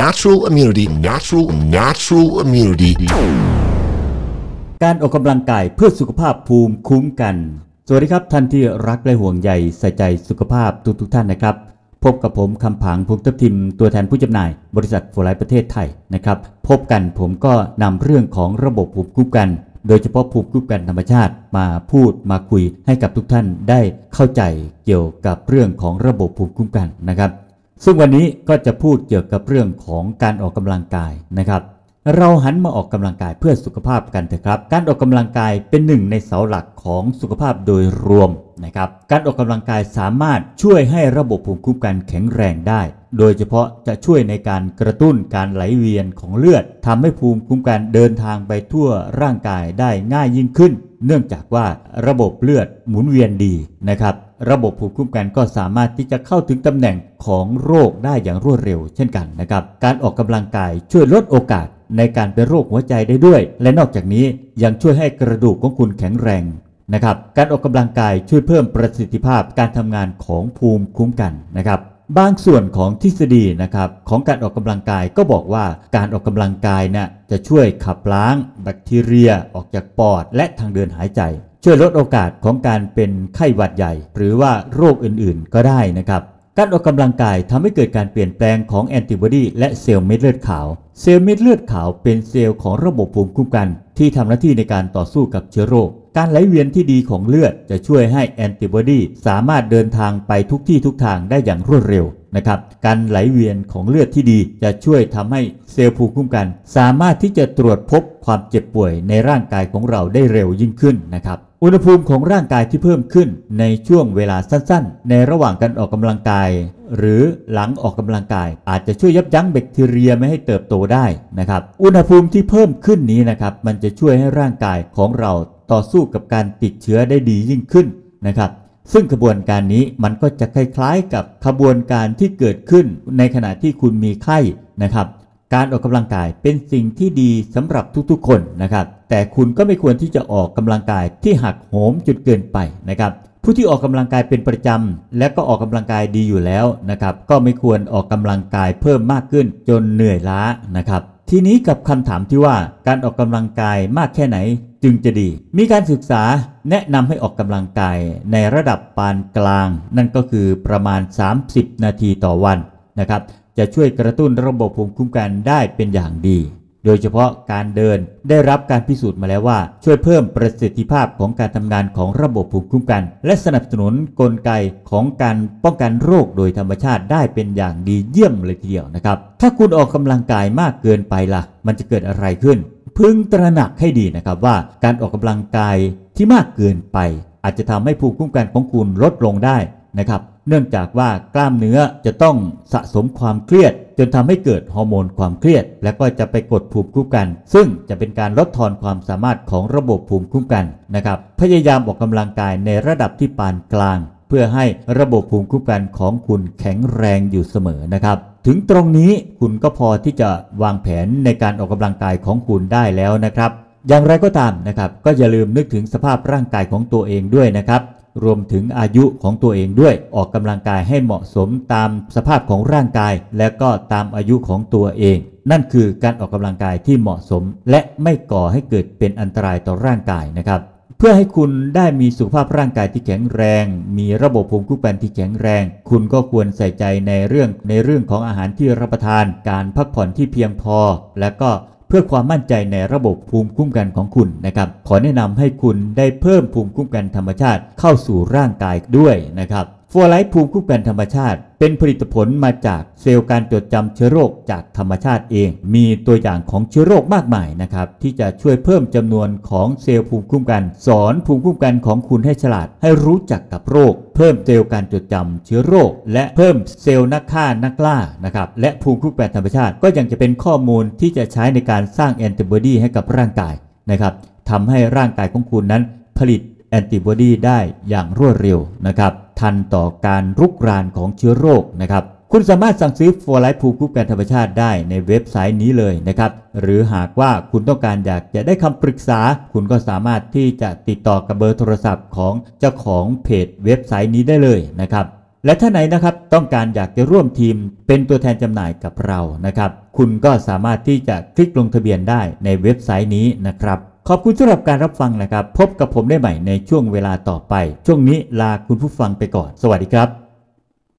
natural immunity natural natural immunity การออกกำลังกายเพื่อสุขภาพภูมิคุ้มกัน สวัสดีครับท่านที่รักและห่วงใยใส่ใจสุขภาพทุกทุกๆท่านนะครับ พบกับผมคำผางภูมิทัพทิม ตัวแทนผู้จำหน่าย บริษัทโฟไลท์ประเทศไทยนะครับ พบกันผมก็นำเรื่องของระบบภูมิคุ้มกัน โดยเฉพาะภูมิคุ้มกันธรรมชาติมาพูดมาคุยให้กับทุกท่านได้เข้าใจเกี่ยวกับเรื่องของระบบภูมิคุ้มกันนะครับ ซึ่งวันนี้ก็จะพูดเกี่ยวกับเรื่องของการออกกำลังกายนะครับ เราหันมาออกกำลังกายเพื่อสุขภาพกันเถอะครับ การออกกำลังกายเป็นหนึ่งในเสาหลักของสุขภาพโดยรวมนะครับ การออกกำลังกายสามารถช่วยให้ระบบภูมิคุ้มกันแข็งแรงได้ โดยเฉพาะจะช่วยในการกระตุ้นการไหลเวียนของเลือดทำให้ภูมิคุ้มกันเดินทางไปทั่วร่างกายได้ง่ายยิ่งขึ้น เนื่องจากว่าระบบเลือดหมุนเวียนดีนะครับ ระบบภูมิคุ้มกันก็สามารถที่จะเข้าถึงตำแหน่งของโรคได้อย่างรวดเร็ว เช่นกันนะครับ การออกกำลังกายช่วยลดโอกาสในการเป็นโรคหัวใจได้ด้วย และนอกจากนี้ยังช่วยให้กระดูกของคุณแข็งแรงนะครับ การออกกำลังกายช่วยเพิ่มประสิทธิภาพการทำงานของภูมิคุ้มกันนะครับ บางส่วนของทฤษฎีนะครับของการออกกำลังกายก็บอกว่าการออกกำลังกายเนี่ยจะช่วยขับล้างแบคทีเรียออกจากปอดและทางเดินหายใจ ช่วยลดโอกาสของการเป็นไข้หวัดใหญ่ หรือว่าโรคอื่นๆ ก็ได้นะครับ การออกกำลังกายทำให้เกิดการเปลี่ยนแปลงของแอนติบอดีและเซลล์เม็ดเลือดขาว เซลล์เม็ดเลือดขาวเป็นเซลล์ของระบบภูมิคุ้มกัน ที่ทำหน้าที่ในการต่อสู้กับเชื้อโรค การไหลเวียนที่ดีของเลือดจะช่วยให้แอนติบอดีสามารถเดินทางไปทุกที่ทุกทางได้อย่างรวดเร็วนะครับการไหลเวียนของเลือดที่ดีจะช่วยทำให้เซลล์ภูมิคุ้มกัน สามารถที่จะตรวจพบ ความเจ็บป่วยในร่างกายของเราได้เร็วยิ่งขึ้นนะครับ อุณหภูมิของร่างกายที่เพิ่มขึ้นในช่วงเวลาสั้นๆ ในระหว่างการออกกำลังกาย หรือหลังออกกำลังกาย อาจจะช่วยยับยั้งแบคทีเรียไม่ให้เติบโตได้นะครับ อุณหภูมิที่เพิ่มขึ้นนี้นะครับ มันจะช่วยให้ร่างกายของเราต่อสู้กับการติดเชื้อได้ดียิ่งขึ้นนะครับซึ่งขบวนการนี้มันก็จะคล้ายๆกับขบวนการที่เกิดขึ้นในขณะที่คุณมีไข้นะครับ การออกกำลังกายเป็นสิ่งที่ดีสำหรับทุกๆ คนนะครับ แต่คุณก็ไม่ควรที่จะออกกำลังกายที่หักโหมจนเกินไปนะครับ ผู้ที่ออกกำลังกายเป็นประจำและก็ออกกำลังกายดีอยู่แล้วนะครับ ก็ไม่ควรออกกำลังกายเพิ่มมากขึ้นจนเหนื่อยล้านะครับ ทีนี้กับคำถามที่ว่าการออกกำลังกายมากแค่ไหนจึงจะดี มีการศึกษาแนะนำให้ออกกำลังกายในระดับปานกลาง นั่นก็คือประมาณ 30 นาทีต่อวันนะครับ จะช่วยกระตุ้นระบบภูมิคุ้มกันได้เป็นอย่างดี โดยเฉพาะการเดินได้รับการพิสูจน์มาแล้วว่า ช่วยเพิ่มประสิทธิภาพของการทำงานของระบบภูมิคุ้มกัน และสนับสนุนกลไกของการป้องกันโรคโดยธรรมชาติได้เป็นอย่างดีเยี่ยมเลยทีเดียวนะครับ ถ้าคุณออกกำลังกายมากเกินไปล่ะ มันจะเกิดอะไรขึ้น พึงตระหนักให้ดีนะครับว่าการออกกำลังกายที่มากเกินไป อาจจะทำให้ภูมิคุ้มกันของคุณลดลงได้ นะครับ เนื่องจากว่ากล้ามเนื้อจะต้องสะสมความเครียด จนทำให้เกิดฮอร์โมนความเครียด และก็จะไปกดภูมิคุ้มกัน ซึ่งจะเป็นการลดทอนความสามารถของระบบภูมิคุ้มกันนะครับ พยายามออกกำลังกายในระดับที่ปานกลาง เพื่อให้ระบบภูมิคุ้มกันของคุณแข็งแรงอยู่เสมอนะครับถึงตรงนี้คุณก็พอที่จะวางแผนในการออกกำลังกายของคุณได้แล้วนะครับ อย่างไรก็ตามนะครับ ก็อย่าลืมนึกถึงสภาพร่างกายของตัวเองด้วยนะครับ รวมถึงอายุของตัวเองด้วย ออกกำลังกายให้เหมาะสมตามสภาพของร่างกาย และก็ตามอายุของตัวเอง นั่นคือการออกกำลังกายที่เหมาะสม และไม่ก่อให้เกิดเป็นอันตรายต่อร่างกายนะครับเพื่อให้คุณได้มีสุขภาพร่างกายที่แข็งแรง มีระบบภูมิคุ้มกันที่แข็งแรง คุณก็ควรใส่ใจในเรื่องในเรื่องของอาหารที่รับประทาน การพักผ่อนที่เพียงพอ และก็ เพื่อความมั่นใจในระบบภูมิคุ้มกันของคุณนะครับ ขอแนะนำให้คุณได้เพิ่มภูมิคุ้มกันธรรมชาติเข้าสู่ร่างกายด้วยนะครับ ฟัวไลท์ภูมิคุ้มกันธรรมชาติ เป็นผลิตผลมาจากเซลล์การจดจำเชื้อโรคจากธรรมชาติเอง มีตัวอย่างของเชื้อโรคมากมายนะครับ ที่จะช่วยเพิ่มจำนวนของเซลล์ภูมิคุ้มกัน สอนภูมิคุ้มกันของคุณให้ฉลาด ให้รู้จักกับโรค เพิ่มเซลล์การจดจำเชื้อโรค และเพิ่มเซลล์นักฆ่านักล่านะครับและภูมิคุ้มกันธรรมชาติ ก็ยังจะเป็นข้อมูลที่จะใช้ในการสร้างแอนติบอดีให้กับร่างกายนะครับทำให้ร่างกายของคุณนั้นผลิต แอนติบอดีได้อย่างรวดเร็วนะครับ ทันต่อการรุกรานของเชื้อโรคนะครับ คุณสามารถสั่งซื้อฟัวไลท์ภูมิคุ้มกันธรรมชาติได้ในเว็บไซต์นี้เลยนะครับ หรือหากว่าคุณต้องการอยากจะได้คำปรึกษา คุณก็สามารถที่จะติดต่อกับเบอร์โทรศัพท์ของเจ้าของเพจเว็บไซต์นี้ได้เลยนะครับและถ้าไหนนะครับต้องการอยากจะร่วมทีมเป็นตัวแทนจำหน่ายกับเรานะครับ คุณก็สามารถที่จะคลิกลงทะเบียนได้ในเว็บไซต์นี้นะครับ ขอบคุณสำหรับการรับฟังนะครับ พบกับผมได้ใหม่ในช่วงเวลาต่อไป ช่วงนี้ลาคุณผู้ฟังไปก่อน สวัสดีครับ